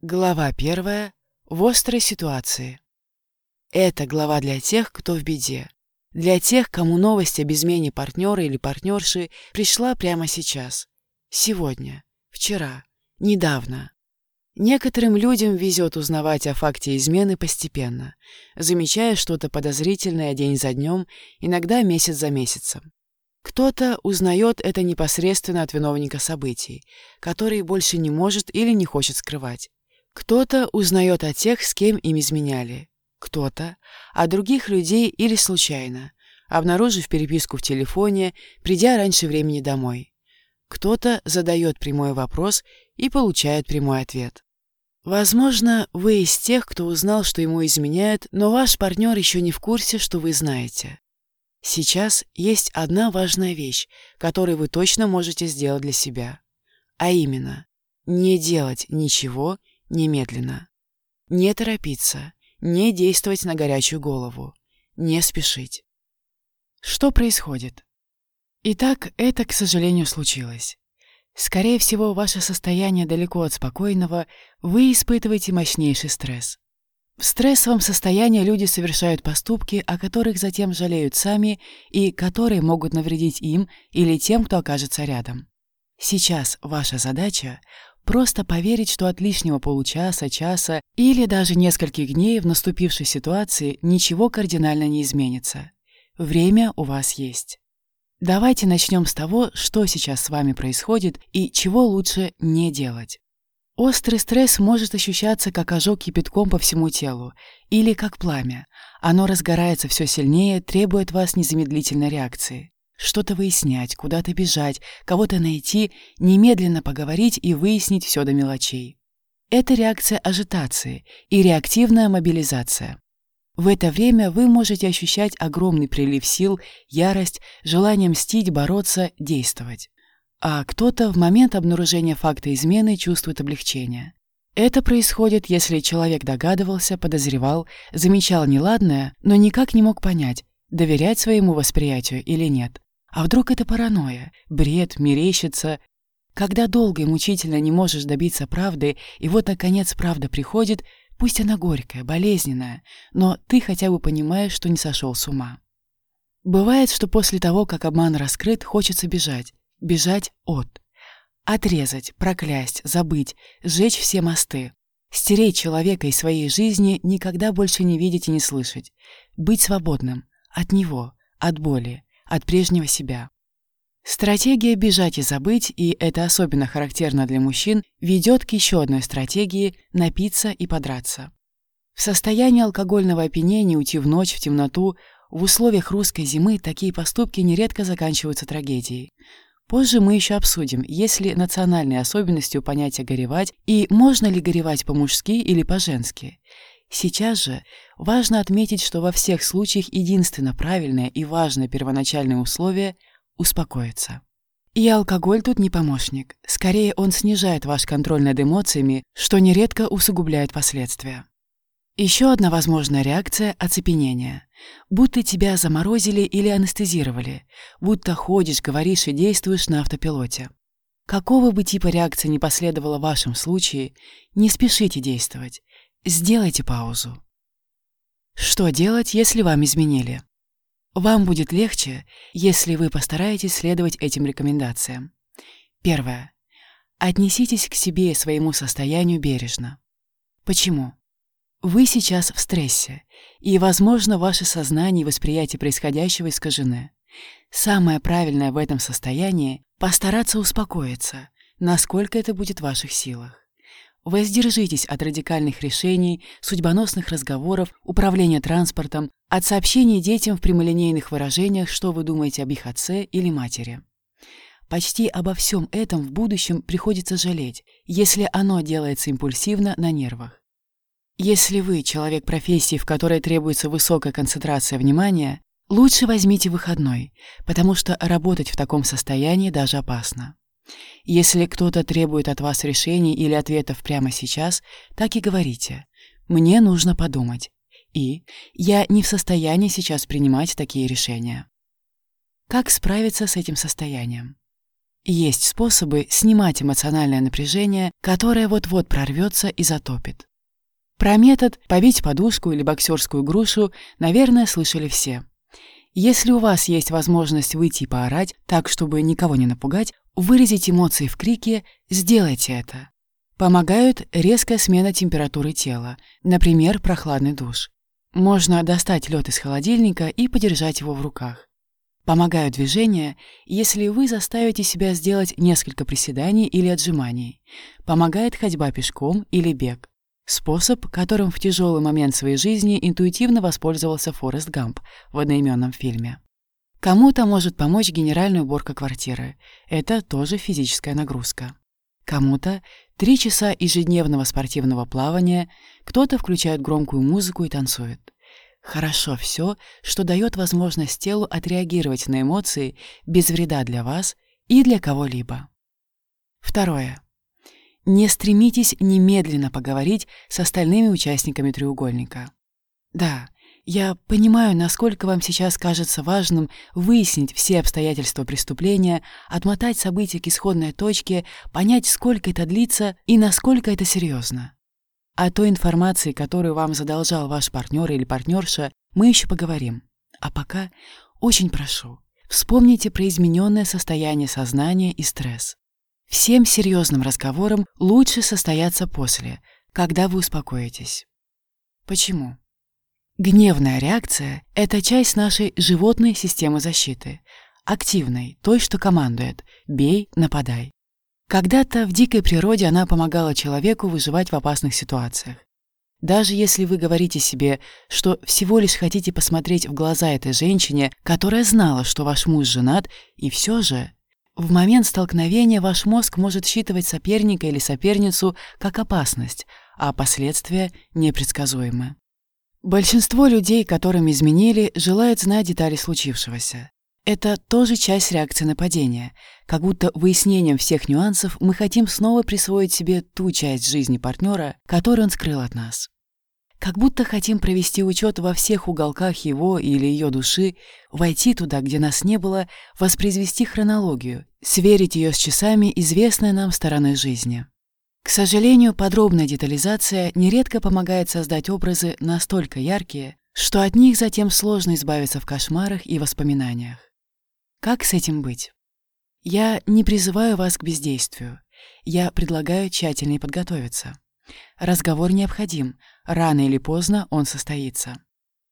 Глава первая. В острой ситуации. Это глава для тех, кто в беде. Для тех, кому новость об измене партнера или партнерши пришла прямо сейчас. Сегодня. Вчера. Недавно. Некоторым людям везет узнавать о факте измены постепенно, замечая что-то подозрительное день за днем, иногда месяц за месяцем. Кто-то узнает это непосредственно от виновника событий, который больше не может или не хочет скрывать. Кто-то узнает о тех, с кем им изменяли. Кто-то о других людей или случайно, обнаружив переписку в телефоне, придя раньше времени домой. Кто-то задает прямой вопрос и получает прямой ответ. Возможно, вы из тех, кто узнал, что ему изменяют, но ваш партнер еще не в курсе, что вы знаете. Сейчас есть одна важная вещь, которую вы точно можете сделать для себя. А именно, не делать ничего Немедленно. Не торопиться, не действовать на горячую голову, не спешить. Что происходит? Итак, это, к сожалению, случилось. Скорее всего, ваше состояние далеко от спокойного, вы испытываете мощнейший стресс. В стрессовом состоянии люди совершают поступки, о которых затем жалеют сами и которые могут навредить им или тем, кто окажется рядом. Сейчас ваша задача Просто поверить, что от лишнего получаса, часа или даже нескольких дней в наступившей ситуации ничего кардинально не изменится. Время у вас есть. Давайте начнем с того, что сейчас с вами происходит и чего лучше не делать. Острый стресс может ощущаться как ожог кипятком по всему телу или как пламя. Оно разгорается все сильнее, требует вас незамедлительной реакции что-то выяснять, куда-то бежать, кого-то найти, немедленно поговорить и выяснить все до мелочей. Это реакция ажитации и реактивная мобилизация. В это время вы можете ощущать огромный прилив сил, ярость, желание мстить, бороться, действовать. А кто-то в момент обнаружения факта измены чувствует облегчение. Это происходит, если человек догадывался, подозревал, замечал неладное, но никак не мог понять, доверять своему восприятию или нет. А вдруг это паранойя, бред, мерещится? Когда долго и мучительно не можешь добиться правды, и вот, наконец, правда приходит, пусть она горькая, болезненная, но ты хотя бы понимаешь, что не сошел с ума. Бывает, что после того, как обман раскрыт, хочется бежать. Бежать от. Отрезать, проклясть, забыть, сжечь все мосты. Стереть человека из своей жизни, никогда больше не видеть и не слышать. Быть свободным. От него. От боли от прежнего себя. Стратегия «бежать и забыть», и это особенно характерно для мужчин, ведет к еще одной стратегии «напиться и подраться». В состоянии алкогольного опьянения уйти в ночь, в темноту, в условиях русской зимы такие поступки нередко заканчиваются трагедией. Позже мы еще обсудим, есть ли национальные особенности у понятия «горевать» и можно ли горевать по-мужски или по-женски. Сейчас же важно отметить, что во всех случаях единственно правильное и важное первоначальное условие – успокоиться. И алкоголь тут не помощник. Скорее, он снижает ваш контроль над эмоциями, что нередко усугубляет последствия. Еще одна возможная реакция – оцепенение. Будто тебя заморозили или анестезировали, будто ходишь, говоришь и действуешь на автопилоте. Какого бы типа реакции не последовало в вашем случае, не спешите действовать. Сделайте паузу. Что делать, если вам изменили? Вам будет легче, если вы постараетесь следовать этим рекомендациям. Первое. Отнеситесь к себе и своему состоянию бережно. Почему? Вы сейчас в стрессе, и, возможно, ваше сознание и восприятие происходящего искажены. Самое правильное в этом состоянии – постараться успокоиться, насколько это будет в ваших силах. Воздержитесь от радикальных решений, судьбоносных разговоров, управления транспортом, от сообщений детям в прямолинейных выражениях, что вы думаете об их отце или матери. Почти обо всем этом в будущем приходится жалеть, если оно делается импульсивно на нервах. Если вы человек профессии, в которой требуется высокая концентрация внимания, лучше возьмите выходной, потому что работать в таком состоянии даже опасно. Если кто-то требует от вас решений или ответов прямо сейчас, так и говорите. Мне нужно подумать. И я не в состоянии сейчас принимать такие решения. Как справиться с этим состоянием? Есть способы снимать эмоциональное напряжение, которое вот-вот прорвется и затопит. Про метод «побить подушку» или боксерскую грушу, наверное, слышали все. Если у вас есть возможность выйти и поорать, так, чтобы никого не напугать, выразить эмоции в крике, сделайте это. Помогают резкая смена температуры тела, например, прохладный душ. Можно достать лед из холодильника и подержать его в руках. Помогают движения, если вы заставите себя сделать несколько приседаний или отжиманий. Помогает ходьба пешком или бег. Способ, которым в тяжелый момент своей жизни интуитивно воспользовался Форест Гамп в одноименном фильме. Кому-то может помочь генеральная уборка квартиры. Это тоже физическая нагрузка. Кому-то три часа ежедневного спортивного плавания, кто-то включает громкую музыку и танцует. Хорошо все, что дает возможность телу отреагировать на эмоции без вреда для вас и для кого-либо. Второе. Не стремитесь немедленно поговорить с остальными участниками треугольника. Да, я понимаю, насколько вам сейчас кажется важным выяснить все обстоятельства преступления, отмотать события к исходной точке, понять, сколько это длится и насколько это серьезно. О той информации, которую вам задолжал ваш партнер или партнерша, мы еще поговорим. А пока очень прошу, вспомните про измененное состояние сознания и стресс. Всем серьезным разговорам лучше состояться после, когда вы успокоитесь. Почему? Гневная реакция – это часть нашей животной системы защиты, активной, той, что командует «бей, нападай». Когда-то в дикой природе она помогала человеку выживать в опасных ситуациях. Даже если вы говорите себе, что всего лишь хотите посмотреть в глаза этой женщине, которая знала, что ваш муж женат, и все же, в момент столкновения ваш мозг может считывать соперника или соперницу как опасность, а последствия непредсказуемы. Большинство людей, которым изменили, желают знать детали случившегося. Это тоже часть реакции нападения, как будто выяснением всех нюансов мы хотим снова присвоить себе ту часть жизни партнера, которую он скрыл от нас. Как будто хотим провести учет во всех уголках его или ее души, войти туда, где нас не было, воспроизвести хронологию, сверить ее с часами известной нам стороны жизни. К сожалению, подробная детализация нередко помогает создать образы настолько яркие, что от них затем сложно избавиться в кошмарах и воспоминаниях. Как с этим быть? Я не призываю вас к бездействию. Я предлагаю тщательнее подготовиться. Разговор необходим. Рано или поздно он состоится.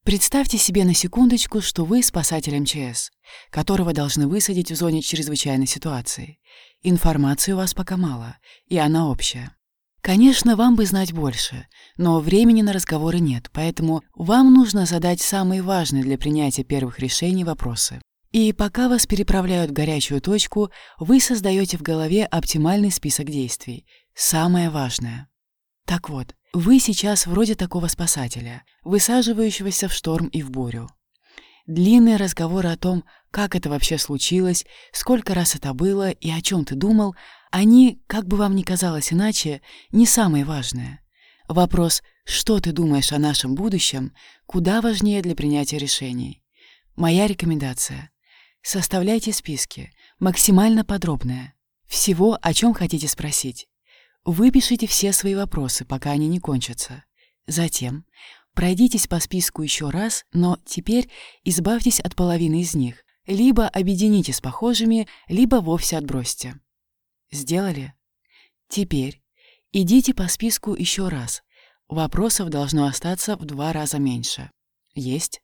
Представьте себе на секундочку, что вы спасатель МЧС, которого должны высадить в зоне чрезвычайной ситуации. Информации у вас пока мало, и она общая. Конечно, вам бы знать больше, но времени на разговоры нет, поэтому вам нужно задать самые важные для принятия первых решений вопросы. И пока вас переправляют в горячую точку, вы создаете в голове оптимальный список действий. Самое важное. Так вот, вы сейчас вроде такого спасателя, высаживающегося в шторм и в бурю. Длинные разговоры о том, как это вообще случилось, сколько раз это было и о чем ты думал, они, как бы вам ни казалось иначе, не самые важные. Вопрос «что ты думаешь о нашем будущем?» куда важнее для принятия решений. Моя рекомендация – Составляйте списки, максимально подробные. Всего, о чем хотите спросить. Выпишите все свои вопросы, пока они не кончатся. Затем пройдитесь по списку еще раз, но теперь избавьтесь от половины из них. Либо объедините с похожими, либо вовсе отбросьте. Сделали? Теперь идите по списку еще раз. Вопросов должно остаться в два раза меньше. Есть?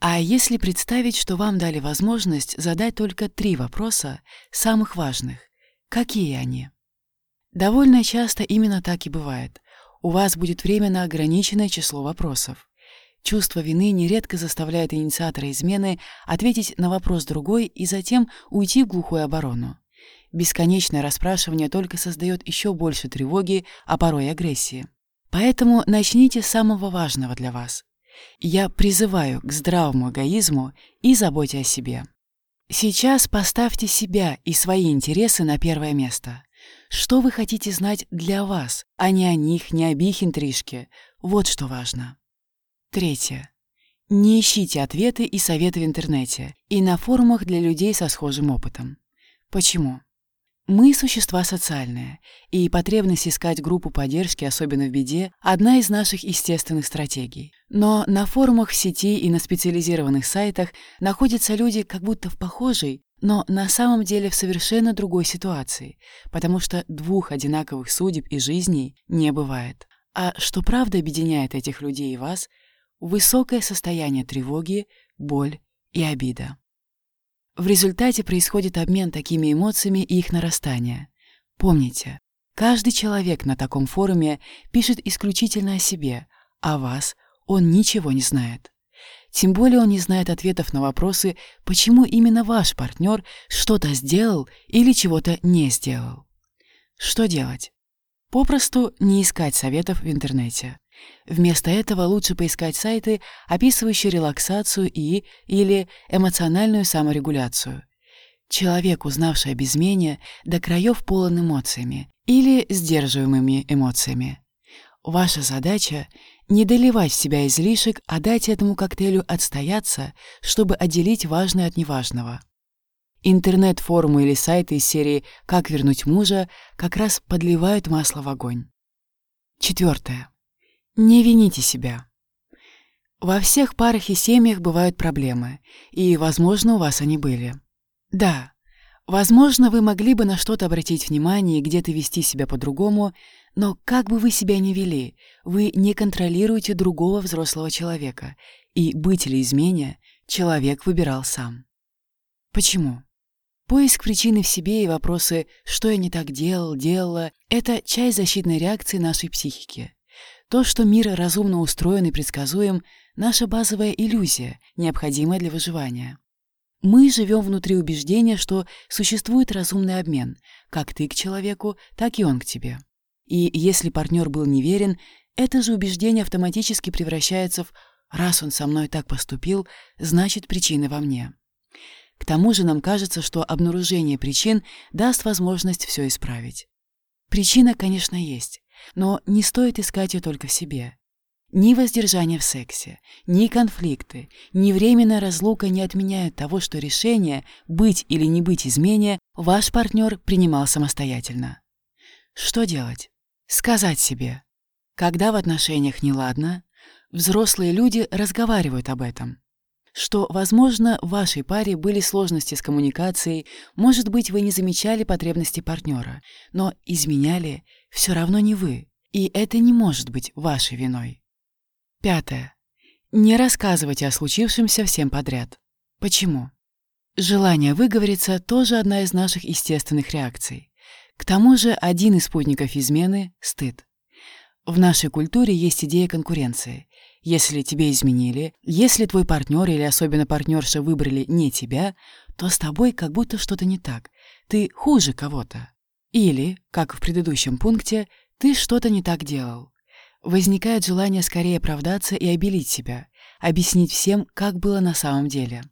А если представить, что вам дали возможность задать только три вопроса, самых важных, какие они? Довольно часто именно так и бывает. У вас будет время на ограниченное число вопросов. Чувство вины нередко заставляет инициатора измены ответить на вопрос другой и затем уйти в глухую оборону. Бесконечное расспрашивание только создает еще больше тревоги, а порой агрессии. Поэтому начните с самого важного для вас. Я призываю к здравому эгоизму и заботе о себе. Сейчас поставьте себя и свои интересы на первое место. Что вы хотите знать для вас, а не о них, не об их интрижке. Вот что важно. Третье. Не ищите ответы и советы в интернете и на форумах для людей со схожим опытом. Почему? Мы – существа социальные, и потребность искать группу поддержки, особенно в беде, одна из наших естественных стратегий. Но на форумах в сети и на специализированных сайтах находятся люди как будто в похожей, но на самом деле в совершенно другой ситуации, потому что двух одинаковых судеб и жизней не бывает. А что правда объединяет этих людей и вас – высокое состояние тревоги, боль и обида. В результате происходит обмен такими эмоциями и их нарастание. Помните, каждый человек на таком форуме пишет исключительно о себе, а вас он ничего не знает. Тем более он не знает ответов на вопросы, почему именно ваш партнер что-то сделал или чего-то не сделал. Что делать? Попросту не искать советов в интернете. Вместо этого лучше поискать сайты, описывающие релаксацию и или эмоциональную саморегуляцию. Человек, узнавший об измене, до краев полон эмоциями или сдерживаемыми эмоциями. Ваша задача — не доливать в себя излишек, а дать этому коктейлю отстояться, чтобы отделить важное от неважного. Интернет-форумы или сайты из серии «Как вернуть мужа» как раз подливают масло в огонь. Четвертое. Не вините себя. Во всех парах и семьях бывают проблемы, и, возможно, у вас они были. Да, возможно, вы могли бы на что-то обратить внимание и где-то вести себя по-другому, но как бы вы себя ни вели, вы не контролируете другого взрослого человека, и быть или измене человек выбирал сам. Почему? Поиск причины в себе и вопросы «что я не так делал, делала» — это часть защитной реакции нашей психики. То, что мир разумно устроен и предсказуем, наша базовая иллюзия, необходимая для выживания. Мы живем внутри убеждения, что существует разумный обмен, как ты к человеку, так и он к тебе. И если партнер был неверен, это же убеждение автоматически превращается в «раз он со мной так поступил, значит причины во мне». К тому же нам кажется, что обнаружение причин даст возможность все исправить. Причина, конечно, есть. Но не стоит искать ее только в себе. Ни воздержание в сексе, ни конфликты, ни временная разлука не отменяют того, что решение, быть или не быть измене, ваш партнер принимал самостоятельно. Что делать? Сказать себе. Когда в отношениях неладно, взрослые люди разговаривают об этом. Что, возможно, в вашей паре были сложности с коммуникацией, может быть, вы не замечали потребности партнера, но изменяли все равно не вы, и это не может быть вашей виной. Пятое. Не рассказывайте о случившемся всем подряд. Почему? Желание выговориться тоже одна из наших естественных реакций. К тому же один из спутников измены — стыд. В нашей культуре есть идея конкуренции. Если тебе изменили, если твой партнер или особенно партнерша выбрали не тебя, то с тобой как будто что-то не так. Ты хуже кого-то. Или, как в предыдущем пункте, ты что-то не так делал. Возникает желание скорее оправдаться и обелить себя, объяснить всем, как было на самом деле.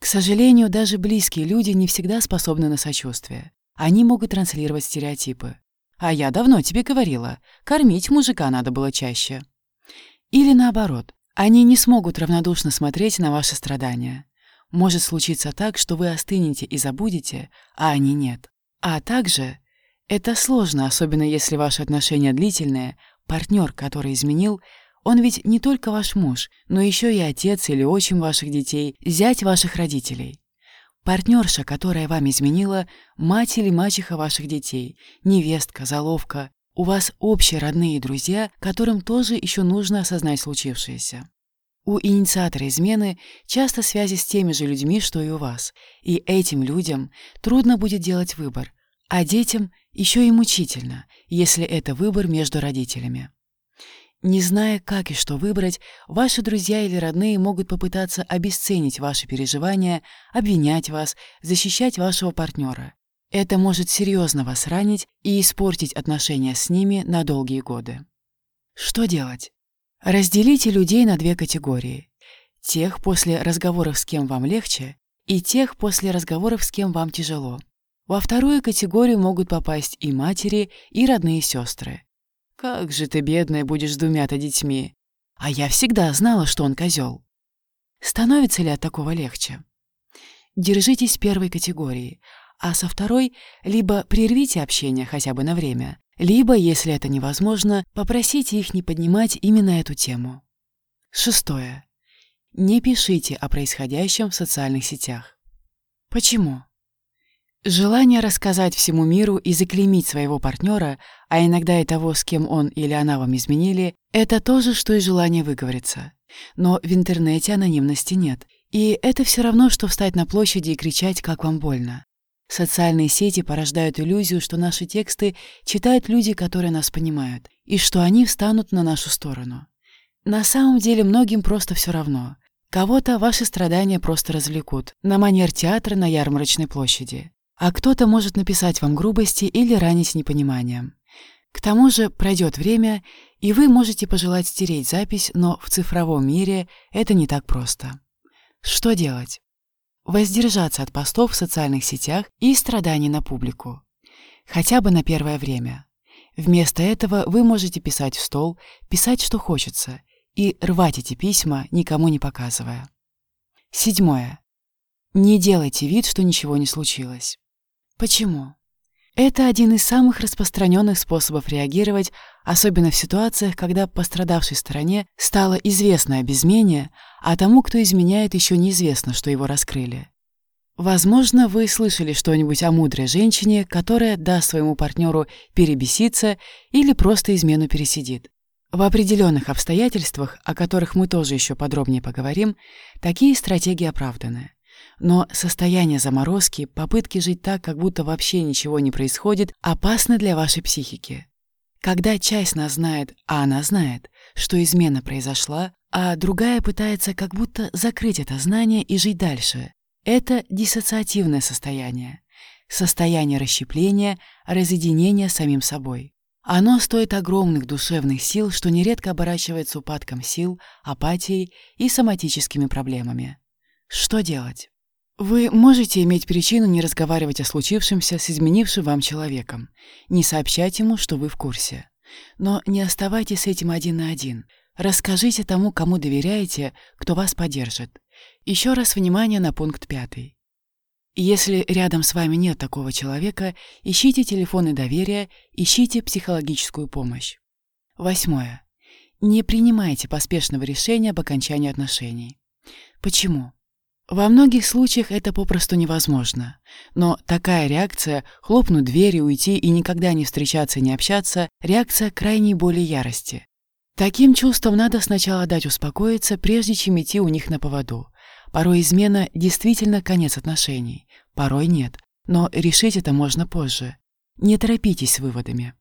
К сожалению, даже близкие люди не всегда способны на сочувствие. Они могут транслировать стереотипы. «А я давно тебе говорила, кормить мужика надо было чаще». Или наоборот, они не смогут равнодушно смотреть на ваши страдания. Может случиться так, что вы остынете и забудете, а они нет. А также это сложно, особенно если ваши отношения длительные, партнер, который изменил, он ведь не только ваш муж, но еще и отец или отчим ваших детей, зять ваших родителей. Партнерша, которая вам изменила, мать или мачеха ваших детей, невестка, заловка. У вас общие родные и друзья, которым тоже еще нужно осознать случившееся. У инициатора измены часто связи с теми же людьми, что и у вас, и этим людям трудно будет делать выбор, а детям еще и мучительно, если это выбор между родителями. Не зная, как и что выбрать, ваши друзья или родные могут попытаться обесценить ваши переживания, обвинять вас, защищать вашего партнера. Это может серьезно вас ранить и испортить отношения с ними на долгие годы. Что делать? Разделите людей на две категории. Тех, после разговоров с кем вам легче, и тех, после разговоров с кем вам тяжело. Во вторую категорию могут попасть и матери, и родные сестры. «Как же ты, бедная, будешь с двумя-то детьми? А я всегда знала, что он козел. Становится ли от такого легче? Держитесь первой категории, а со второй либо прервите общение хотя бы на время, либо, если это невозможно, попросите их не поднимать именно эту тему. Шестое. Не пишите о происходящем в социальных сетях. Почему? Желание рассказать всему миру и заклеймить своего партнера, а иногда и того, с кем он или она вам изменили, это то же, что и желание выговориться. Но в интернете анонимности нет. И это все равно, что встать на площади и кричать, как вам больно. Социальные сети порождают иллюзию, что наши тексты читают люди, которые нас понимают, и что они встанут на нашу сторону. На самом деле многим просто все равно. Кого-то ваши страдания просто развлекут, на манер театра на ярмарочной площади а кто-то может написать вам грубости или ранить непониманием. К тому же пройдет время, и вы можете пожелать стереть запись, но в цифровом мире это не так просто. Что делать? Воздержаться от постов в социальных сетях и страданий на публику. Хотя бы на первое время. Вместо этого вы можете писать в стол, писать, что хочется, и рвать эти письма, никому не показывая. Седьмое. Не делайте вид, что ничего не случилось. Почему? Это один из самых распространенных способов реагировать, особенно в ситуациях, когда пострадавшей стороне стало известно об измене, а тому, кто изменяет, еще неизвестно, что его раскрыли. Возможно, вы слышали что-нибудь о мудрой женщине, которая даст своему партнеру перебеситься или просто измену пересидит. В определенных обстоятельствах, о которых мы тоже еще подробнее поговорим, такие стратегии оправданы. Но состояние заморозки, попытки жить так, как будто вообще ничего не происходит, опасны для вашей психики. Когда часть нас знает, а она знает, что измена произошла, а другая пытается как будто закрыть это знание и жить дальше, это диссоциативное состояние. Состояние расщепления, разъединения с самим собой. Оно стоит огромных душевных сил, что нередко оборачивается упадком сил, апатией и соматическими проблемами. Что делать? Вы можете иметь причину не разговаривать о случившемся с изменившим вам человеком, не сообщать ему, что вы в курсе. Но не оставайтесь с этим один на один. Расскажите тому, кому доверяете, кто вас поддержит. Еще раз внимание на пункт пятый. Если рядом с вами нет такого человека, ищите телефоны доверия, ищите психологическую помощь. Восьмое. Не принимайте поспешного решения об окончании отношений. Почему? Во многих случаях это попросту невозможно. Но такая реакция — хлопнуть дверью, уйти и никогда не встречаться не общаться — реакция крайней боли ярости. Таким чувствам надо сначала дать успокоиться, прежде чем идти у них на поводу. Порой измена действительно конец отношений, порой нет, но решить это можно позже. Не торопитесь с выводами.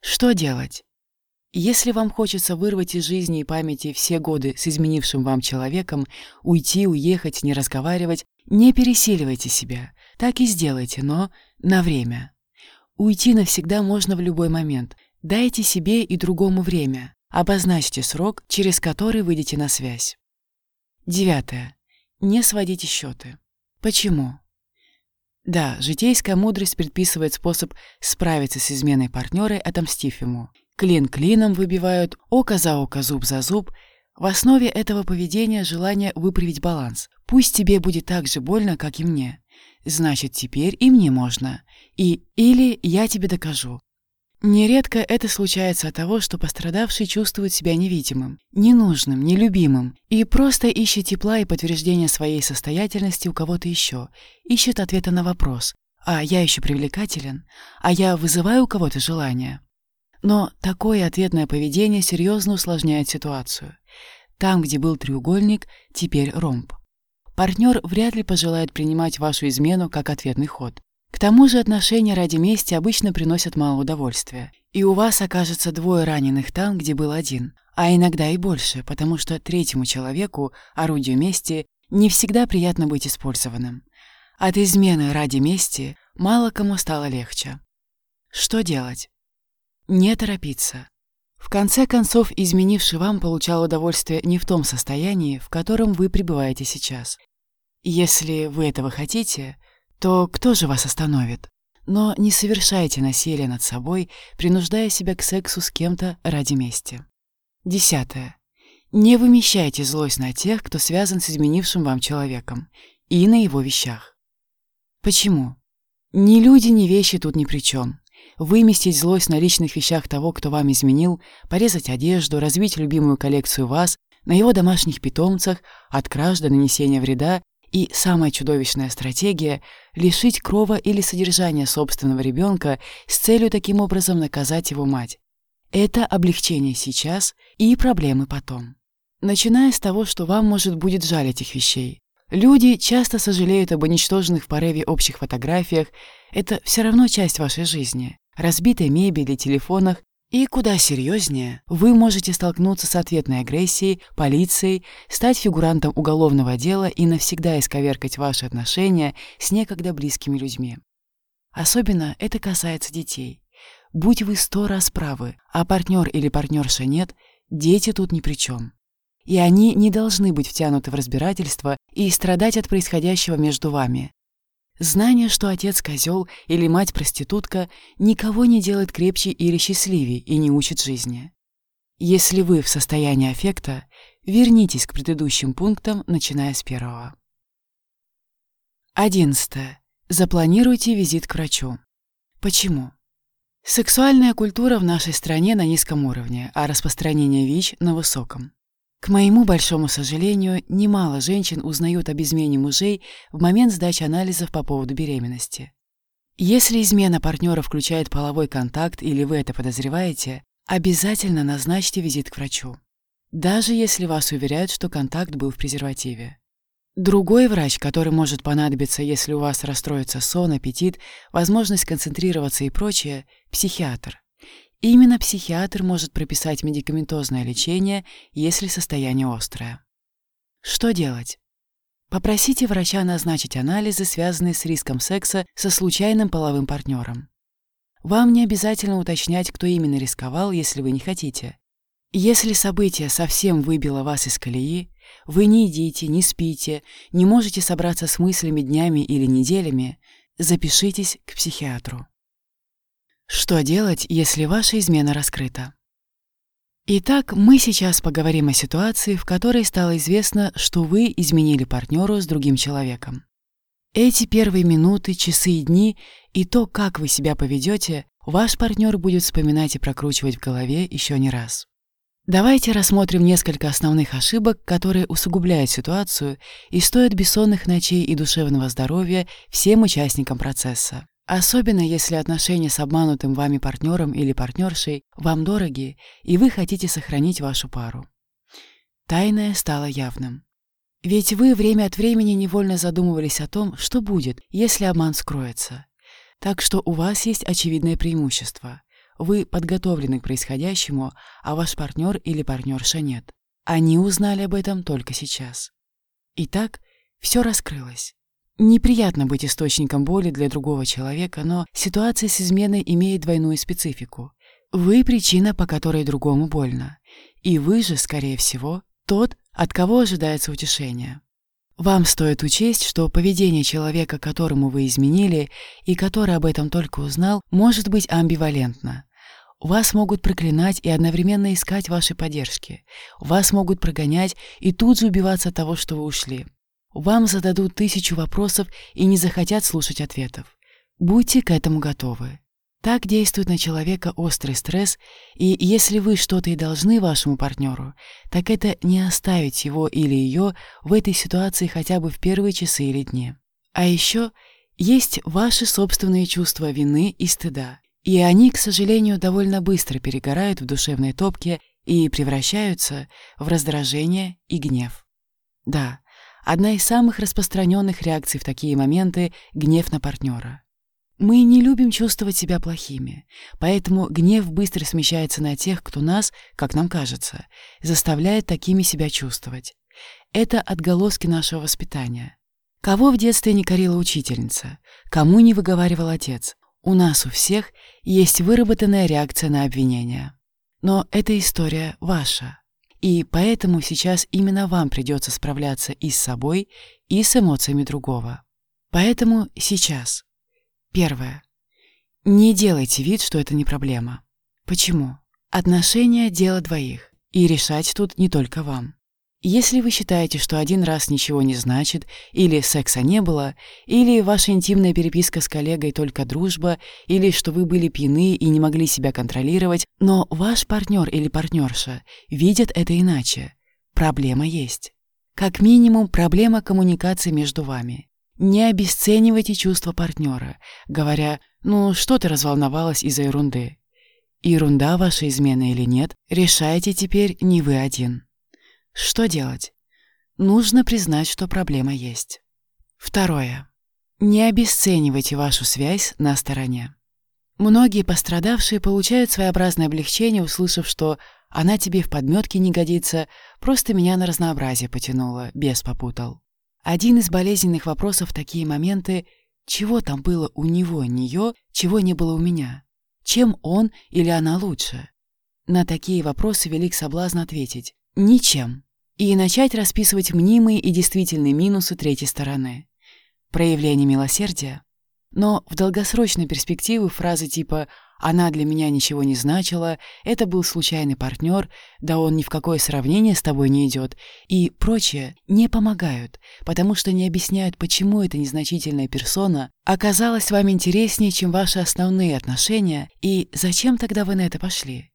Что делать? Если вам хочется вырвать из жизни и памяти все годы с изменившим вам человеком, уйти, уехать, не разговаривать, не пересиливайте себя. Так и сделайте, но на время. Уйти навсегда можно в любой момент. Дайте себе и другому время. Обозначьте срок, через который выйдете на связь. Девятое. Не сводите счеты. Почему? Да, житейская мудрость предписывает способ справиться с изменой партнера, отомстив ему. Клин клином выбивают, око за око, зуб за зуб. В основе этого поведения желание выправить баланс. Пусть тебе будет так же больно, как и мне. Значит, теперь и мне можно. И или я тебе докажу. Нередко это случается от того, что пострадавший чувствует себя невидимым, ненужным, нелюбимым и просто ищет тепла и подтверждения своей состоятельности у кого-то еще, ищет ответа на вопрос «А я еще привлекателен? А я вызываю у кого-то желание?» Но такое ответное поведение серьезно усложняет ситуацию. Там, где был треугольник, теперь ромб. Партнер вряд ли пожелает принимать вашу измену как ответный ход. К тому же отношения ради мести обычно приносят мало удовольствия. И у вас окажется двое раненых там, где был один, а иногда и больше, потому что третьему человеку, орудию мести, не всегда приятно быть использованным. От измены ради мести мало кому стало легче. Что делать? Не торопиться. В конце концов, изменивший вам получал удовольствие не в том состоянии, в котором вы пребываете сейчас. Если вы этого хотите, то кто же вас остановит? Но не совершайте насилие над собой, принуждая себя к сексу с кем-то ради мести. Десятое. Не вымещайте злость на тех, кто связан с изменившим вам человеком, и на его вещах. Почему? Ни люди, ни вещи тут ни при чем. Выместить злость на личных вещах того, кто вам изменил, порезать одежду, развить любимую коллекцию вас, на его домашних питомцах, от краж до нанесения вреда и самая чудовищная стратегия – лишить крова или содержания собственного ребенка с целью таким образом наказать его мать. Это облегчение сейчас и проблемы потом. Начиная с того, что вам, может, будет жаль этих вещей. Люди часто сожалеют об уничтоженных в порыве общих фотографиях. Это все равно часть вашей жизни. Разбитой мебели, телефонах. И куда серьезнее, вы можете столкнуться с ответной агрессией, полицией, стать фигурантом уголовного дела и навсегда исковеркать ваши отношения с некогда близкими людьми. Особенно это касается детей. Будь вы сто раз правы, а партнер или партнерша нет, дети тут ни при чем и они не должны быть втянуты в разбирательство и страдать от происходящего между вами. Знание, что отец козел или мать проститутка, никого не делает крепче или счастливее и не учит жизни. Если вы в состоянии аффекта, вернитесь к предыдущим пунктам, начиная с первого. 11. Запланируйте визит к врачу. Почему? Сексуальная культура в нашей стране на низком уровне, а распространение ВИЧ на высоком. К моему большому сожалению, немало женщин узнают об измене мужей в момент сдачи анализов по поводу беременности. Если измена партнера включает половой контакт или вы это подозреваете, обязательно назначьте визит к врачу. Даже если вас уверяют, что контакт был в презервативе. Другой врач, который может понадобиться, если у вас расстроится сон, аппетит, возможность концентрироваться и прочее – психиатр. Именно психиатр может прописать медикаментозное лечение, если состояние острое. Что делать? Попросите врача назначить анализы, связанные с риском секса со случайным половым партнером. Вам не обязательно уточнять, кто именно рисковал, если вы не хотите. Если событие совсем выбило вас из колеи, вы не едите, не спите, не можете собраться с мыслями днями или неделями, запишитесь к психиатру. Что делать, если ваша измена раскрыта? Итак, мы сейчас поговорим о ситуации, в которой стало известно, что вы изменили партнеру с другим человеком. Эти первые минуты, часы и дни и то, как вы себя поведете, ваш партнер будет вспоминать и прокручивать в голове еще не раз. Давайте рассмотрим несколько основных ошибок, которые усугубляют ситуацию и стоят бессонных ночей и душевного здоровья всем участникам процесса. Особенно если отношения с обманутым вами партнером или партнершей вам дороги, и вы хотите сохранить вашу пару. Тайное стало явным. Ведь вы время от времени невольно задумывались о том, что будет, если обман скроется. Так что у вас есть очевидное преимущество. Вы подготовлены к происходящему, а ваш партнер или партнерша нет. Они узнали об этом только сейчас. Итак, все раскрылось. Неприятно быть источником боли для другого человека, но ситуация с изменой имеет двойную специфику. Вы причина, по которой другому больно. И вы же, скорее всего, тот, от кого ожидается утешение. Вам стоит учесть, что поведение человека, которому вы изменили, и который об этом только узнал, может быть амбивалентно. Вас могут проклинать и одновременно искать вашей поддержки. Вас могут прогонять и тут же убиваться от того, что вы ушли. Вам зададут тысячу вопросов и не захотят слушать ответов. Будьте к этому готовы. Так действует на человека острый стресс, и если вы что-то и должны вашему партнеру, так это не оставить его или ее в этой ситуации хотя бы в первые часы или дни. А еще есть ваши собственные чувства вины и стыда, и они, к сожалению, довольно быстро перегорают в душевной топке и превращаются в раздражение и гнев. Да, Одна из самых распространенных реакций в такие моменты — гнев на партнера. Мы не любим чувствовать себя плохими, поэтому гнев быстро смещается на тех, кто нас, как нам кажется, заставляет такими себя чувствовать. Это отголоски нашего воспитания. Кого в детстве не корила учительница, кому не выговаривал отец, у нас у всех есть выработанная реакция на обвинение. Но эта история ваша. И поэтому сейчас именно вам придется справляться и с собой, и с эмоциями другого. Поэтому сейчас. Первое. Не делайте вид, что это не проблема. Почему? Отношения – дело двоих, и решать тут не только вам. Если вы считаете, что один раз ничего не значит, или секса не было, или ваша интимная переписка с коллегой только дружба, или что вы были пьяны и не могли себя контролировать, но ваш партнер или партнерша видят это иначе, проблема есть. Как минимум, проблема коммуникации между вами. Не обесценивайте чувства партнера, говоря «ну что ты разволновалась из-за ерунды». Ерунда ваша измена или нет, решайте теперь не вы один. Что делать? Нужно признать, что проблема есть. Второе. Не обесценивайте вашу связь на стороне. Многие пострадавшие получают своеобразное облегчение, услышав, что «она тебе в подметке не годится, просто меня на разнообразие потянула, без попутал». Один из болезненных вопросов в такие моменты – чего там было у него, нее, чего не было у меня? Чем он или она лучше? На такие вопросы велик соблазн ответить – ничем и начать расписывать мнимые и действительные минусы третьей стороны. Проявление милосердия. Но в долгосрочной перспективе фразы типа «она для меня ничего не значила», «это был случайный партнер», «да он ни в какое сравнение с тобой не идет» и прочее не помогают, потому что не объясняют, почему эта незначительная персона оказалась вам интереснее, чем ваши основные отношения, и зачем тогда вы на это пошли.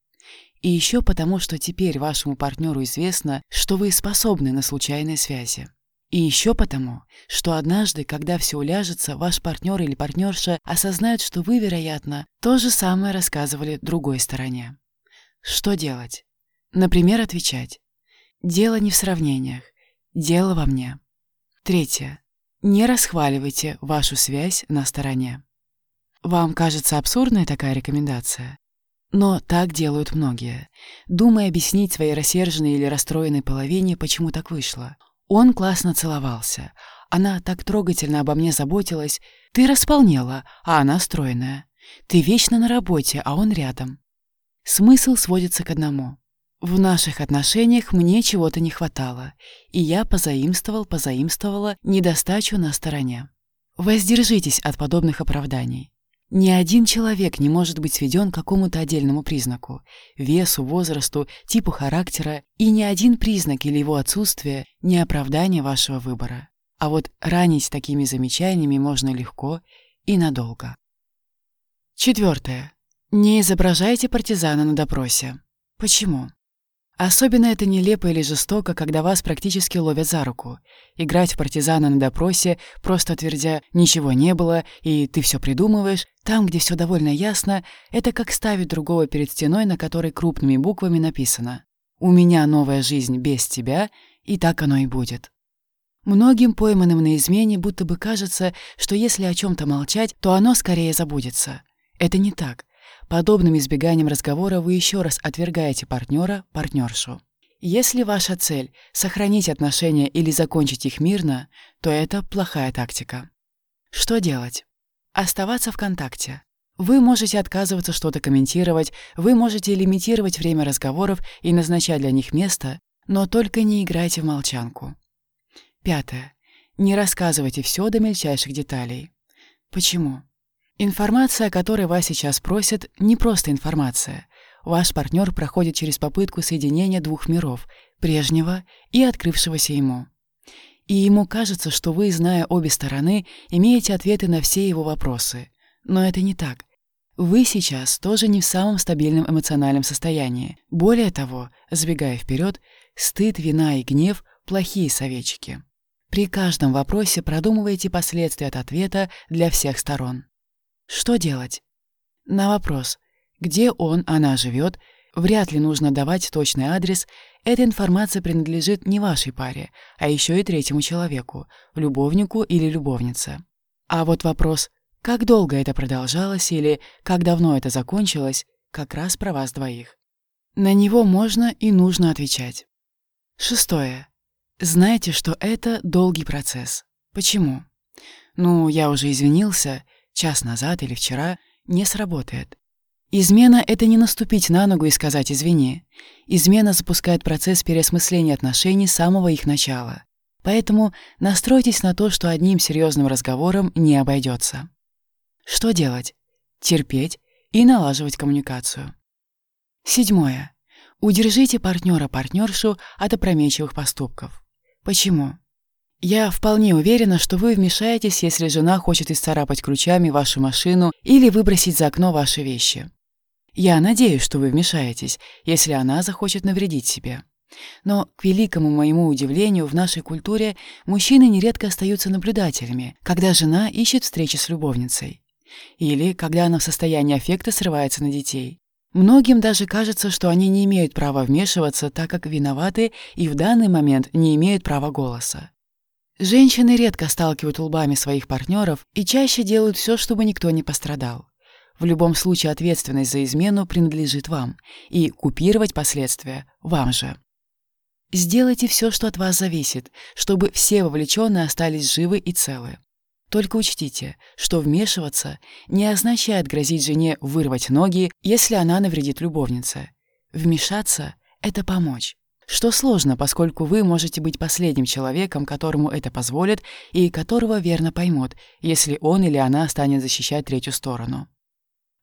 И еще потому, что теперь вашему партнеру известно, что вы способны на случайные связи. И еще потому, что однажды, когда все уляжется, ваш партнер или партнерша осознают, что вы, вероятно, то же самое рассказывали другой стороне. Что делать? Например, отвечать. Дело не в сравнениях. Дело во мне. Третье. Не расхваливайте вашу связь на стороне. Вам кажется абсурдной такая рекомендация? Но так делают многие, думая объяснить своей рассерженной или расстроенной половине, почему так вышло. Он классно целовался. Она так трогательно обо мне заботилась. Ты располнела, а она стройная. Ты вечно на работе, а он рядом. Смысл сводится к одному. В наших отношениях мне чего-то не хватало, и я позаимствовал, позаимствовала недостачу на стороне. Воздержитесь от подобных оправданий. Ни один человек не может быть сведен к какому-то отдельному признаку – весу, возрасту, типу характера, и ни один признак или его отсутствие – не оправдание вашего выбора. А вот ранить такими замечаниями можно легко и надолго. Четвертое. Не изображайте партизана на допросе. Почему? Особенно это нелепо или жестоко, когда вас практически ловят за руку. Играть в партизана на допросе, просто твердя «ничего не было» и «ты все придумываешь», там, где все довольно ясно, это как ставить другого перед стеной, на которой крупными буквами написано «У меня новая жизнь без тебя», и так оно и будет. Многим пойманным на измене будто бы кажется, что если о чем то молчать, то оно скорее забудется. Это не так. Подобным избеганием разговора вы еще раз отвергаете партнера, партнершу. Если ваша цель — сохранить отношения или закончить их мирно, то это плохая тактика. Что делать? Оставаться в контакте. Вы можете отказываться что-то комментировать, вы можете лимитировать время разговоров и назначать для них место, но только не играйте в молчанку. Пятое. Не рассказывайте все до мельчайших деталей. Почему? Информация, о которой вас сейчас просят, не просто информация. Ваш партнер проходит через попытку соединения двух миров, прежнего и открывшегося ему. И ему кажется, что вы, зная обе стороны, имеете ответы на все его вопросы. Но это не так. Вы сейчас тоже не в самом стабильном эмоциональном состоянии. Более того, сбегая вперед, стыд, вина и гнев – плохие советчики. При каждом вопросе продумывайте последствия от ответа для всех сторон. Что делать? На вопрос, где он, она живет, вряд ли нужно давать точный адрес, эта информация принадлежит не вашей паре, а еще и третьему человеку, любовнику или любовнице. А вот вопрос, как долго это продолжалось или как давно это закончилось, как раз про вас двоих. На него можно и нужно отвечать. Шестое. Знайте, что это долгий процесс. Почему? Ну, я уже извинился, час назад или вчера, не сработает. Измена — это не наступить на ногу и сказать «извини». Измена запускает процесс переосмысления отношений с самого их начала. Поэтому настройтесь на то, что одним серьезным разговором не обойдется. Что делать? Терпеть и налаживать коммуникацию. Седьмое. Удержите партнера-партнершу от опрометчивых поступков. Почему? Я вполне уверена, что вы вмешаетесь, если жена хочет исцарапать ключами вашу машину или выбросить за окно ваши вещи. Я надеюсь, что вы вмешаетесь, если она захочет навредить себе. Но, к великому моему удивлению, в нашей культуре мужчины нередко остаются наблюдателями, когда жена ищет встречи с любовницей. Или когда она в состоянии аффекта срывается на детей. Многим даже кажется, что они не имеют права вмешиваться, так как виноваты и в данный момент не имеют права голоса. Женщины редко сталкивают лбами своих партнеров и чаще делают все, чтобы никто не пострадал. В любом случае ответственность за измену принадлежит вам, и купировать последствия вам же. Сделайте все, что от вас зависит, чтобы все вовлеченные остались живы и целы. Только учтите, что вмешиваться не означает грозить жене вырвать ноги, если она навредит любовнице. Вмешаться — это помочь. Что сложно, поскольку вы можете быть последним человеком, которому это позволит и которого верно поймут, если он или она станет защищать третью сторону.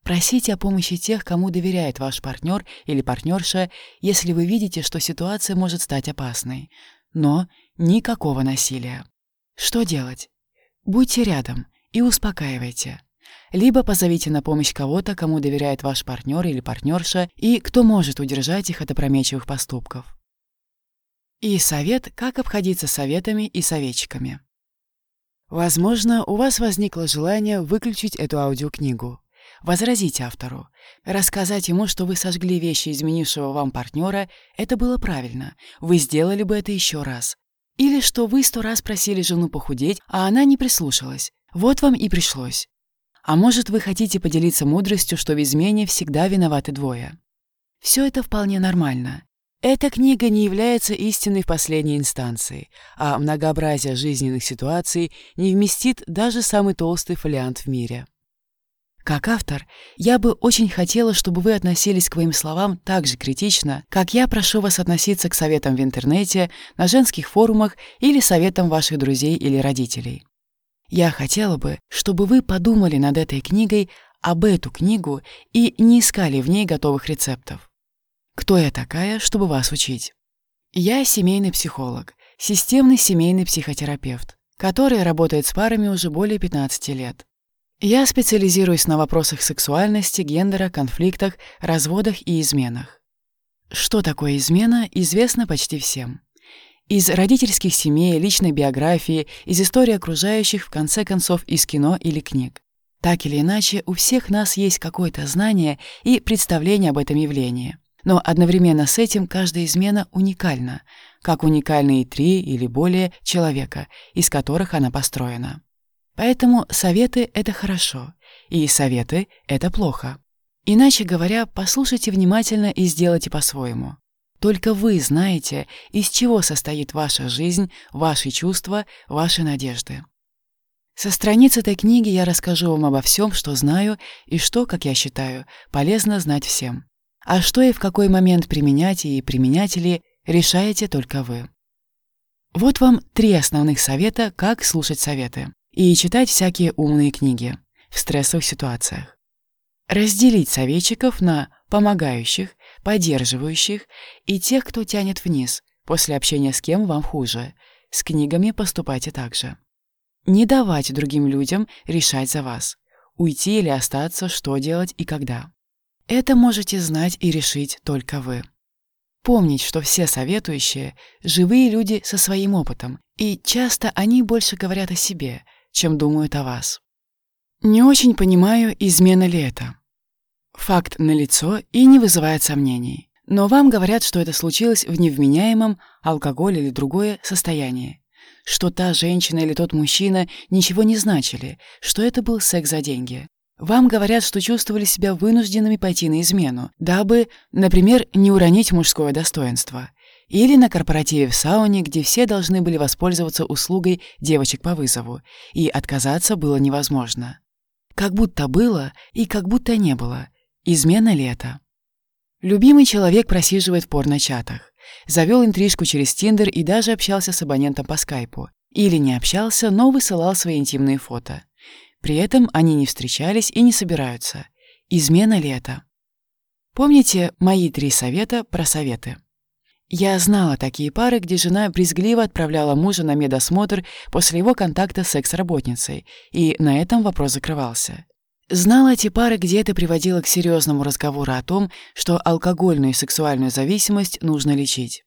Просите о помощи тех, кому доверяет ваш партнер или партнерша, если вы видите, что ситуация может стать опасной. Но никакого насилия. Что делать? Будьте рядом и успокаивайте. Либо позовите на помощь кого-то, кому доверяет ваш партнер или партнерша, и кто может удержать их от опрометчивых поступков. И совет, как обходиться советами и советчиками. Возможно, у вас возникло желание выключить эту аудиокнигу. Возразить автору. Рассказать ему, что вы сожгли вещи изменившего вам партнера, это было правильно. Вы сделали бы это еще раз. Или что вы сто раз просили жену похудеть, а она не прислушалась. Вот вам и пришлось. А может, вы хотите поделиться мудростью, что в измене всегда виноваты двое. Все это вполне нормально. Эта книга не является истиной в последней инстанции, а многообразие жизненных ситуаций не вместит даже самый толстый фолиант в мире. Как автор, я бы очень хотела, чтобы вы относились к моим словам так же критично, как я прошу вас относиться к советам в интернете, на женских форумах или советам ваших друзей или родителей. Я хотела бы, чтобы вы подумали над этой книгой, об эту книгу и не искали в ней готовых рецептов. Кто я такая, чтобы вас учить? Я семейный психолог, системный семейный психотерапевт, который работает с парами уже более 15 лет. Я специализируюсь на вопросах сексуальности, гендера, конфликтах, разводах и изменах. Что такое измена, известно почти всем. Из родительских семей, личной биографии, из истории окружающих, в конце концов, из кино или книг. Так или иначе, у всех нас есть какое-то знание и представление об этом явлении. Но одновременно с этим каждая измена уникальна, как уникальны и три или более человека, из которых она построена. Поэтому советы — это хорошо, и советы — это плохо. Иначе говоря, послушайте внимательно и сделайте по-своему. Только вы знаете, из чего состоит ваша жизнь, ваши чувства, ваши надежды. Со страниц этой книги я расскажу вам обо всем, что знаю и что, как я считаю, полезно знать всем. А что и в какой момент применять и применять ли, решаете только вы. Вот вам три основных совета, как слушать советы и читать всякие умные книги в стрессовых ситуациях. Разделить советчиков на помогающих, поддерживающих и тех, кто тянет вниз, после общения с кем вам хуже. С книгами поступайте так же. Не давать другим людям решать за вас. Уйти или остаться, что делать и когда. Это можете знать и решить только вы. Помнить, что все советующие – живые люди со своим опытом, и часто они больше говорят о себе, чем думают о вас. Не очень понимаю, измена ли это. Факт налицо и не вызывает сомнений. Но вам говорят, что это случилось в невменяемом, алкоголь или другое состоянии. Что та женщина или тот мужчина ничего не значили, что это был секс за деньги. Вам говорят, что чувствовали себя вынужденными пойти на измену, дабы, например, не уронить мужское достоинство. Или на корпоративе в сауне, где все должны были воспользоваться услугой девочек по вызову, и отказаться было невозможно. Как будто было и как будто не было. Измена ли это? Любимый человек просиживает в порно-чатах. Завел интрижку через Тиндер и даже общался с абонентом по скайпу. Или не общался, но высылал свои интимные фото. При этом они не встречались и не собираются. Измена ли это? Помните мои три совета про советы? Я знала такие пары, где жена брезгливо отправляла мужа на медосмотр после его контакта с секс-работницей, и на этом вопрос закрывался. Знала эти пары, где это приводило к серьезному разговору о том, что алкогольную и сексуальную зависимость нужно лечить.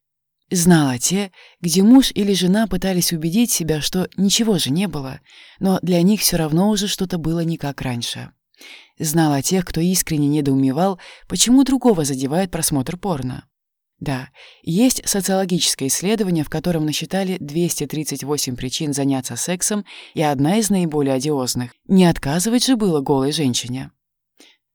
Знала те, где муж или жена пытались убедить себя, что ничего же не было, но для них все равно уже что-то было не как раньше. Знала тех, кто искренне недоумевал, почему другого задевает просмотр порно. Да, есть социологическое исследование, в котором насчитали 238 причин заняться сексом, и одна из наиболее одиозных – не отказывать же было голой женщине.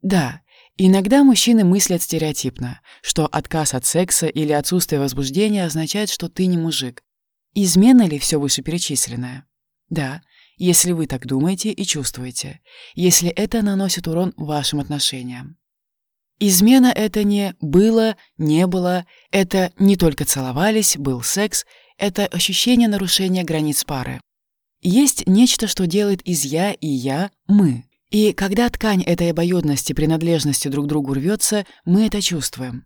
Да, иногда мужчины мыслят стереотипно, что отказ от секса или отсутствие возбуждения означает, что ты не мужик. Измена ли все вышеперечисленное? Да, если вы так думаете и чувствуете, если это наносит урон вашим отношениям. Измена — это не «было», «не было», это не только целовались, был секс, это ощущение нарушения границ пары. Есть нечто, что делает из «я» и «я» «мы». И когда ткань этой обоюдности, принадлежности друг другу рвется, мы это чувствуем.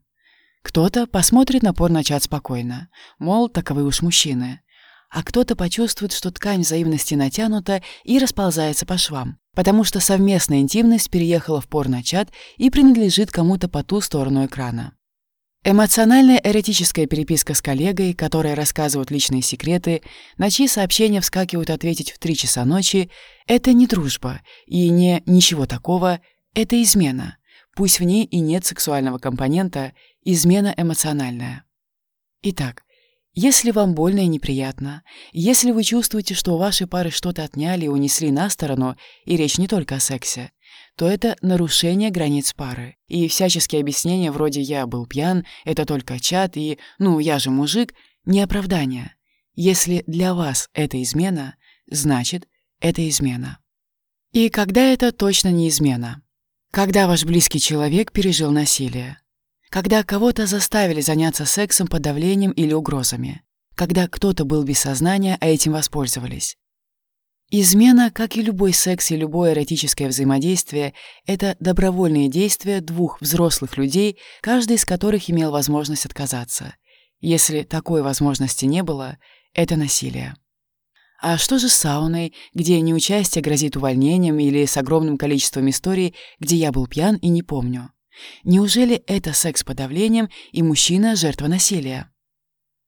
Кто-то посмотрит на порночат спокойно, мол, таковы уж мужчины а кто-то почувствует, что ткань взаимности натянута и расползается по швам, потому что совместная интимность переехала в порночат и принадлежит кому-то по ту сторону экрана. Эмоциональная эротическая переписка с коллегой, которая рассказывает личные секреты, на чьи сообщения вскакивают ответить в три часа ночи, это не дружба и не ничего такого, это измена. Пусть в ней и нет сексуального компонента, измена эмоциональная. Итак, если вам больно и неприятно, если вы чувствуете, что у вашей пары что-то отняли и унесли на сторону, и речь не только о сексе, то это нарушение границ пары. И всяческие объяснения вроде «я был пьян», «это только чат» и «ну, я же мужик» — не оправдание. Если для вас это измена, значит, это измена. И когда это точно не измена? Когда ваш близкий человек пережил насилие когда кого-то заставили заняться сексом под давлением или угрозами, когда кто-то был без сознания, а этим воспользовались. Измена, как и любой секс и любое эротическое взаимодействие, это добровольные действия двух взрослых людей, каждый из которых имел возможность отказаться. Если такой возможности не было, это насилие. А что же с сауной, где неучастие грозит увольнением или с огромным количеством историй, где я был пьян и не помню? Неужели это секс под давлением и мужчина – жертва насилия?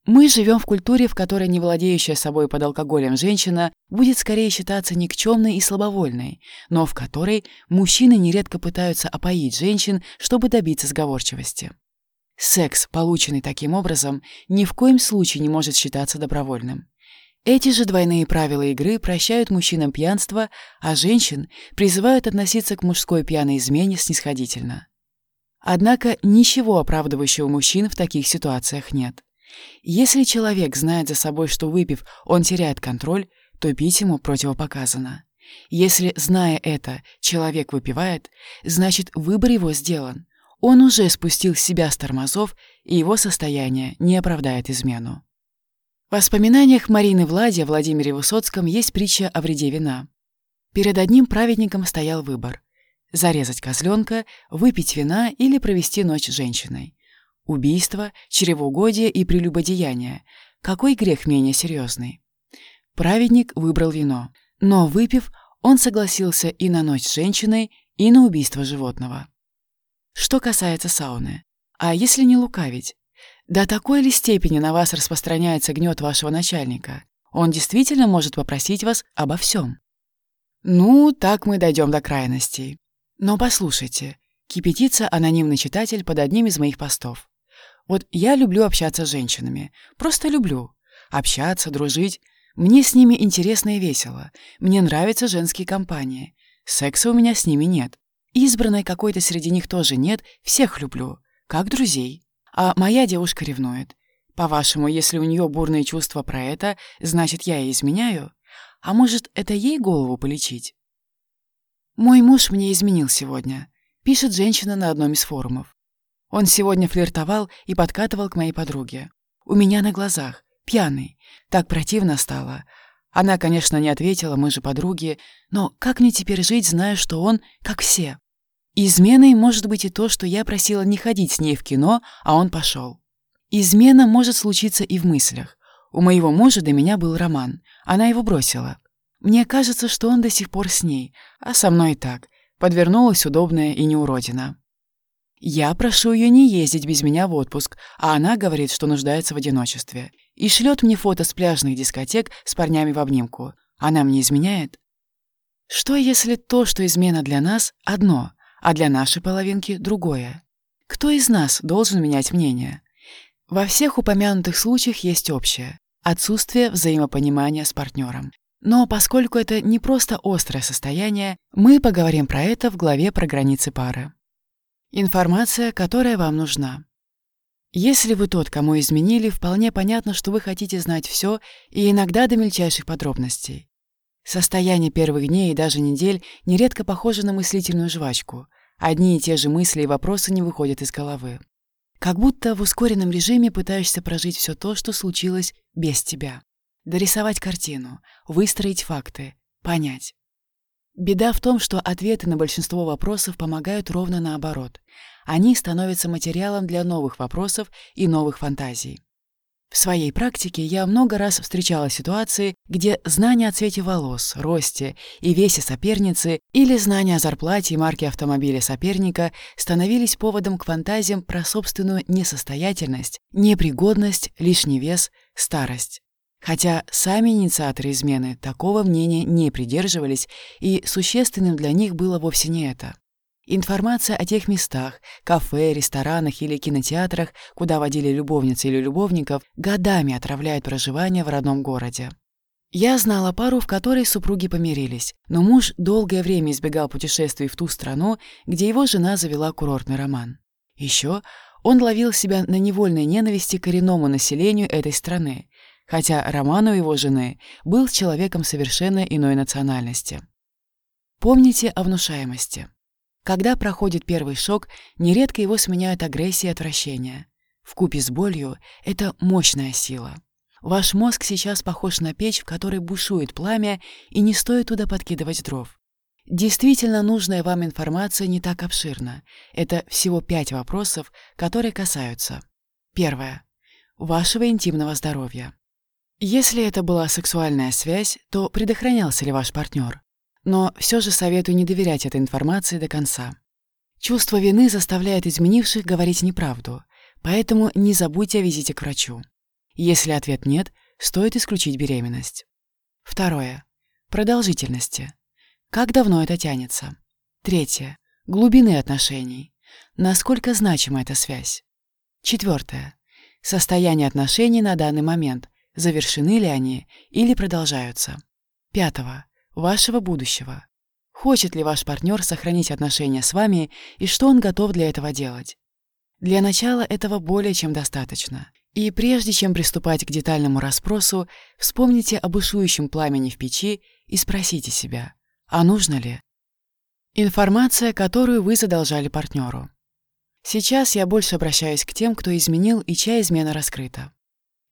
Мы живем в культуре, в которой не владеющая собой под алкоголем женщина будет скорее считаться никчемной и слабовольной, но в которой мужчины нередко пытаются опоить женщин, чтобы добиться сговорчивости. Секс, полученный таким образом, ни в коем случае не может считаться добровольным. Эти же двойные правила игры прощают мужчинам пьянство, а женщин призывают относиться к мужской пьяной измене снисходительно. Однако ничего оправдывающего мужчин в таких ситуациях нет. Если человек знает за собой, что выпив, он теряет контроль, то пить ему противопоказано. Если, зная это, человек выпивает, значит, выбор его сделан. Он уже спустил себя с тормозов, и его состояние не оправдает измену. В воспоминаниях Марины Влади о Владимире Высоцком есть притча о вреде вина. Перед одним праведником стоял выбор Зарезать козленка, выпить вина или провести ночь с женщиной. Убийство, чревоугодие и прелюбодеяние. Какой грех менее серьезный? Праведник выбрал вино, но, выпив, он согласился и на ночь с женщиной, и на убийство животного. Что касается сауны. А если не лукавить? До такой ли степени на вас распространяется гнет вашего начальника? Он действительно может попросить вас обо всем. Ну, так мы дойдем до крайностей. Но послушайте, кипятится анонимный читатель под одним из моих постов. Вот я люблю общаться с женщинами. Просто люблю. Общаться, дружить. Мне с ними интересно и весело. Мне нравятся женские компании. Секса у меня с ними нет. Избранной какой-то среди них тоже нет. Всех люблю. Как друзей. А моя девушка ревнует. По-вашему, если у нее бурные чувства про это, значит, я ей изменяю? А может, это ей голову полечить? «Мой муж мне изменил сегодня», — пишет женщина на одном из форумов. Он сегодня флиртовал и подкатывал к моей подруге. У меня на глазах, пьяный. Так противно стало. Она, конечно, не ответила, мы же подруги, но как мне теперь жить, зная, что он как все? Изменой может быть и то, что я просила не ходить с ней в кино, а он пошел. Измена может случиться и в мыслях. У моего мужа до меня был роман. Она его бросила. Мне кажется, что он до сих пор с ней, а со мной так. Подвернулась удобная и неуродина. Я прошу ее не ездить без меня в отпуск, а она говорит, что нуждается в одиночестве. И шлет мне фото с пляжных дискотек с парнями в обнимку. Она мне изменяет? Что если то, что измена для нас, одно, а для нашей половинки другое? Кто из нас должен менять мнение? Во всех упомянутых случаях есть общее – отсутствие взаимопонимания с партнером. Но поскольку это не просто острое состояние, мы поговорим про это в главе про границы пары. Информация, которая вам нужна. Если вы тот, кому изменили, вполне понятно, что вы хотите знать все и иногда до мельчайших подробностей. Состояние первых дней и даже недель нередко похоже на мыслительную жвачку. Одни и те же мысли и вопросы не выходят из головы. Как будто в ускоренном режиме пытаешься прожить все то, что случилось без тебя. Дорисовать картину, выстроить факты, понять. Беда в том, что ответы на большинство вопросов помогают ровно наоборот. Они становятся материалом для новых вопросов и новых фантазий. В своей практике я много раз встречала ситуации, где знания о цвете волос, росте и весе соперницы или знания о зарплате и марке автомобиля соперника становились поводом к фантазиям про собственную несостоятельность, непригодность, лишний вес, старость. Хотя сами инициаторы измены такого мнения не придерживались, и существенным для них было вовсе не это. Информация о тех местах, кафе, ресторанах или кинотеатрах, куда водили любовниц или любовников, годами отравляет проживание в родном городе. Я знала пару, в которой супруги помирились, но муж долгое время избегал путешествий в ту страну, где его жена завела курортный роман. Еще он ловил себя на невольной ненависти к коренному населению этой страны, хотя Роман у его жены был человеком совершенно иной национальности. Помните о внушаемости. Когда проходит первый шок, нередко его сменяют агрессия и отвращение. Вкупе с болью — это мощная сила. Ваш мозг сейчас похож на печь, в которой бушует пламя, и не стоит туда подкидывать дров. Действительно нужная вам информация не так обширна. Это всего пять вопросов, которые касаются. Первое. Вашего интимного здоровья. Если это была сексуальная связь, то предохранялся ли ваш партнер? Но все же советую не доверять этой информации до конца. Чувство вины заставляет изменивших говорить неправду, поэтому не забудьте о визите к врачу. Если ответ нет, стоит исключить беременность. Второе. Продолжительности. Как давно это тянется? Третье. Глубины отношений. Насколько значима эта связь? Четвертое. Состояние отношений на данный момент, завершены ли они или продолжаются. Пятого. Вашего будущего. Хочет ли ваш партнер сохранить отношения с вами и что он готов для этого делать? Для начала этого более чем достаточно. И прежде чем приступать к детальному расспросу, вспомните об бушующем пламени в печи и спросите себя, а нужно ли? Информация, которую вы задолжали партнеру. Сейчас я больше обращаюсь к тем, кто изменил и чья измена раскрыта.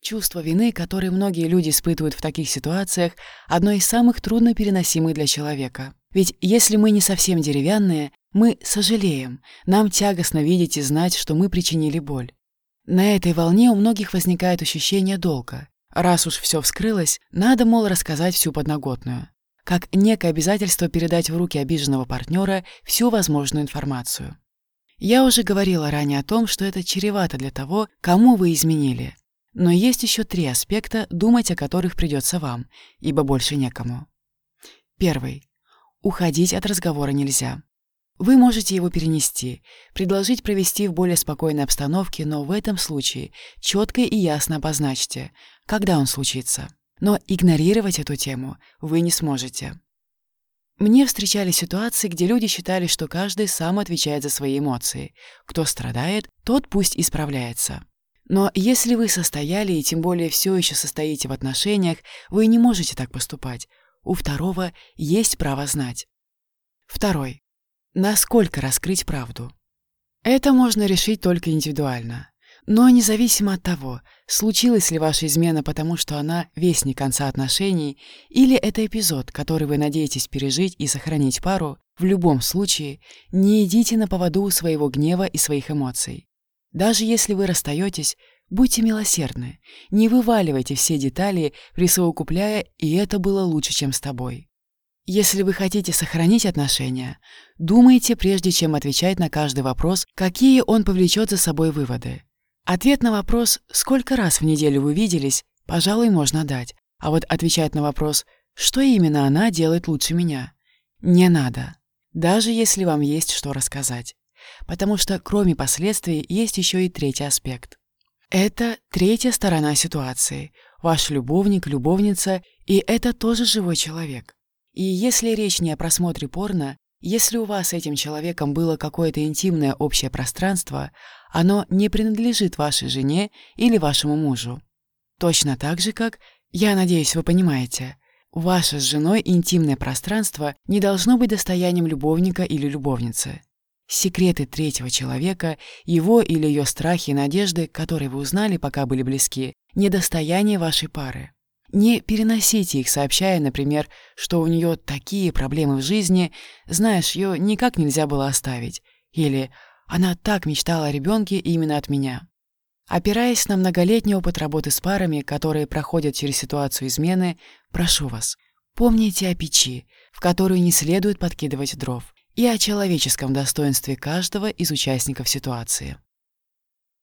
Чувство вины, которое многие люди испытывают в таких ситуациях, одно из самых труднопереносимых для человека. Ведь если мы не совсем деревянные, мы сожалеем, нам тягостно видеть и знать, что мы причинили боль. На этой волне у многих возникает ощущение долга. Раз уж все вскрылось, надо, мол, рассказать всю подноготную. Как некое обязательство передать в руки обиженного партнера всю возможную информацию. Я уже говорила ранее о том, что это чревато для того, кому вы изменили. Но есть еще три аспекта, думать о которых придется вам, ибо больше некому. Первый. Уходить от разговора нельзя. Вы можете его перенести, предложить провести в более спокойной обстановке, но в этом случае четко и ясно обозначьте, когда он случится. Но игнорировать эту тему вы не сможете. Мне встречались ситуации, где люди считали, что каждый сам отвечает за свои эмоции. Кто страдает, тот пусть исправляется. Но если вы состояли и тем более все еще состоите в отношениях, вы не можете так поступать. У второго есть право знать. Второй. Насколько раскрыть правду? Это можно решить только индивидуально. Но независимо от того, случилась ли ваша измена потому, что она вестник конца отношений, или это эпизод, который вы надеетесь пережить и сохранить пару, В любом случае, не идите на поводу своего гнева и своих эмоций. Даже если вы расстаетесь, будьте милосердны, не вываливайте все детали, присовокупляя «и это было лучше, чем с тобой». Если вы хотите сохранить отношения, думайте, прежде чем отвечать на каждый вопрос, какие он повлечет за собой выводы. Ответ на вопрос «Сколько раз в неделю вы виделись?» пожалуй, можно дать, а вот отвечать на вопрос «Что именно она делает лучше меня?» не надо, даже если вам есть что рассказать. Потому что кроме последствий есть еще и третий аспект. Это третья сторона ситуации. Ваш любовник, любовница, и это тоже живой человек. И если речь не о просмотре порно, если у вас с этим человеком было какое-то интимное общее пространство, оно не принадлежит вашей жене или вашему мужу. Точно так же, как, я надеюсь, вы понимаете, ваше с женой интимное пространство не должно быть достоянием любовника или любовницы. Секреты третьего человека, его или ее страхи и надежды, которые вы узнали, пока были близки, не достояние вашей пары. Не переносите их, сообщая, например, что у нее такие проблемы в жизни, знаешь, ее никак нельзя было оставить. Или «она так мечтала о ребенке именно от меня». Опираясь на многолетний опыт работы с парами, которые проходят через ситуацию измены, прошу вас, помните о печи, в которую не следует подкидывать дров и о человеческом достоинстве каждого из участников ситуации.